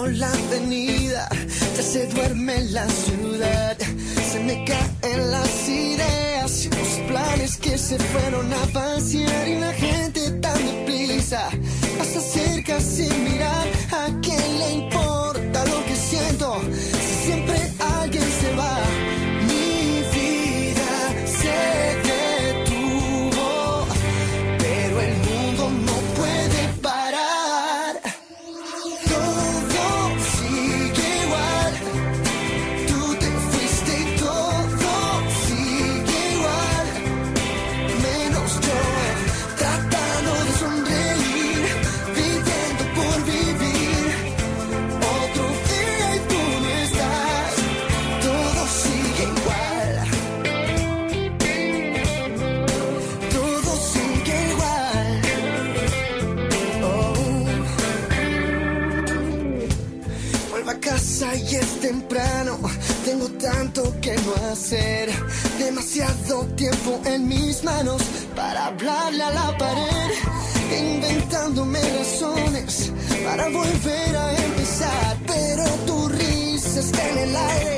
la avenida, ya se duerme la ciudad, se me caen las ideas y los planes que se fueron a pasear y la gente tan deprisa pasa cerca sin a casa y es temprano. Tengo tanto que no hacer. Demasiado tiempo en mis manos para hablarle a la pared. Inventándome razones para volver a empezar. Pero tu risa está en el aire